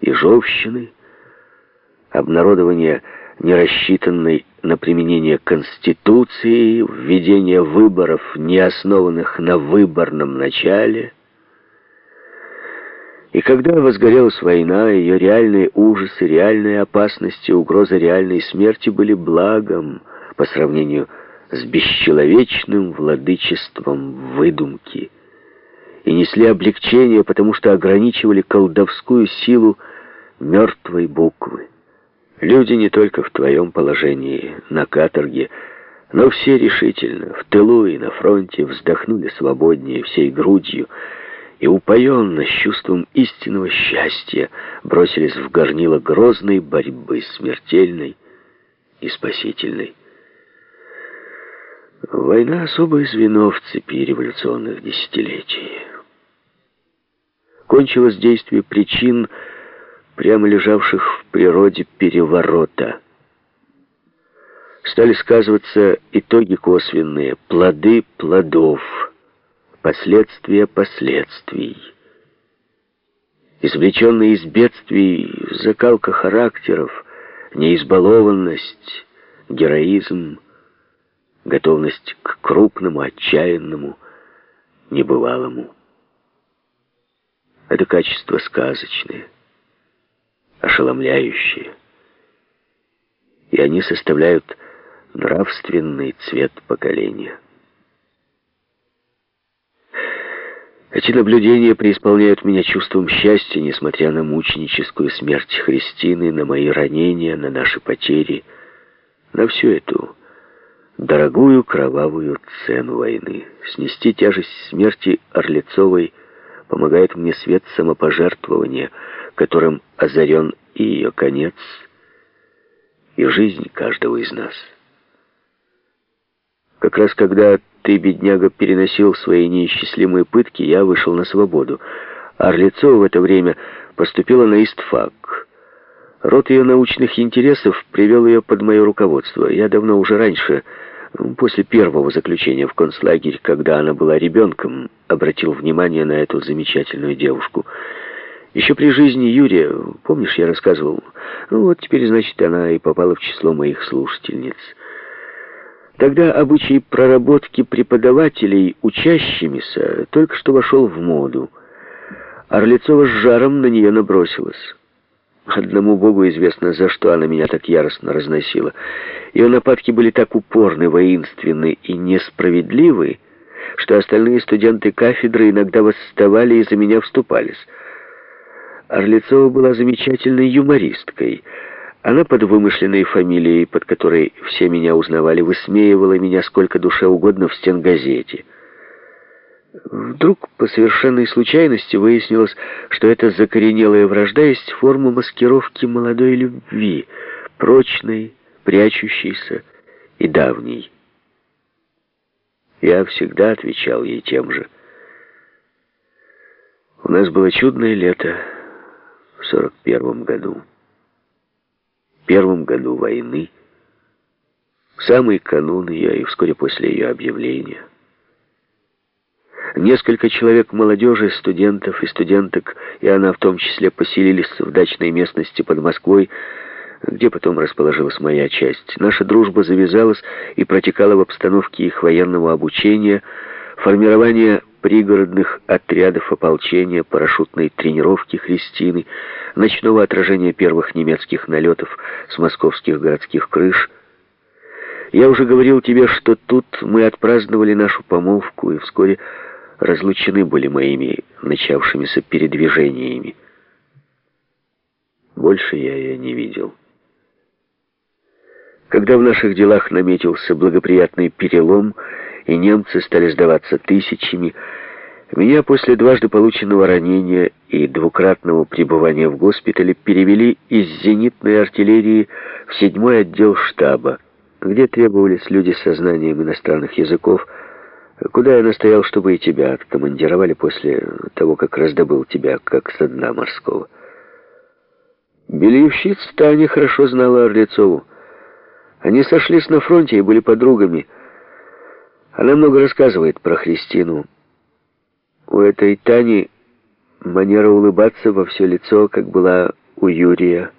Ежовщины, обнародование не рассчитанной на применение Конституции, введение выборов, не основанных на выборном начале. И когда возгорелась война, ее реальные ужасы, реальные опасности, угроза реальной смерти были благом по сравнению с бесчеловечным владычеством выдумки и несли облегчение, потому что ограничивали колдовскую силу мертвой буквы. Люди не только в твоем положении, на каторге, но все решительно, в тылу и на фронте, вздохнули свободнее всей грудью и упоенно, с чувством истинного счастья, бросились в горнило грозной борьбы, смертельной и спасительной. Война — особое звено в цепи революционных десятилетий. Кончилось действие причин, прямо лежавших в природе переворота. Стали сказываться итоги косвенные, плоды плодов, последствия последствий. Извлеченные из бедствий закалка характеров, неизбалованность, героизм, готовность к крупному, отчаянному, небывалому. Это качество сказочное ошеломляющие. И они составляют нравственный цвет поколения. Эти наблюдения преисполняют меня чувством счастья, несмотря на мученическую смерть Христины, на мои ранения, на наши потери, на всю эту дорогую кровавую цену войны. Снести тяжесть смерти Орлицовой помогает мне свет самопожертвования — которым озарен и ее конец, и жизнь каждого из нас. Как раз когда ты, бедняга, переносил свои неисчислимые пытки, я вышел на свободу. Орлицова в это время поступила на истфак. Род ее научных интересов привел ее под мое руководство. Я давно уже раньше, после первого заключения в концлагерь, когда она была ребенком, обратил внимание на эту замечательную девушку — еще при жизни Юрия, помнишь, я рассказывал? Ну вот теперь, значит, она и попала в число моих слушательниц. Тогда обычай проработки преподавателей учащимися только что вошел в моду. Орлицова с жаром на нее набросилась. Одному Богу известно, за что она меня так яростно разносила. Ее нападки были так упорны, воинственны и несправедливы, что остальные студенты кафедры иногда восставали и за меня вступались. Орлицова была замечательной юмористкой. Она под вымышленной фамилией, под которой все меня узнавали, высмеивала меня сколько душе угодно в стенгазете. Вдруг по совершенной случайности выяснилось, что эта закоренелая вражда есть форма маскировки молодой любви, прочной, прячущейся и давней. Я всегда отвечал ей тем же. У нас было чудное лето в 41 году. Первом году войны, в самый канун ее и вскоре после ее объявления. Несколько человек молодежи, студентов и студенток, и она в том числе, поселились в дачной местности под Москвой, где потом расположилась моя часть. Наша дружба завязалась и протекала в обстановке их военного обучения, формирования пригородных отрядов ополчения, парашютной тренировки Христины, ночного отражения первых немецких налетов с московских городских крыш. Я уже говорил тебе, что тут мы отпраздновали нашу помолвку и вскоре разлучены были моими начавшимися передвижениями. Больше я ее не видел. Когда в наших делах наметился благоприятный перелом, и немцы стали сдаваться тысячами, меня после дважды полученного ранения и двукратного пребывания в госпитале перевели из зенитной артиллерии в седьмой отдел штаба, где требовались люди со знанием иностранных языков, куда я настоял, чтобы и тебя откомандировали после того, как раздобыл тебя, как со дна морского. Бельевщица Таня хорошо знала Орлецову. Они сошлись на фронте и были подругами. Она много рассказывает про Христину, у этой Тани манера улыбаться во все лицо, как была у Юрия.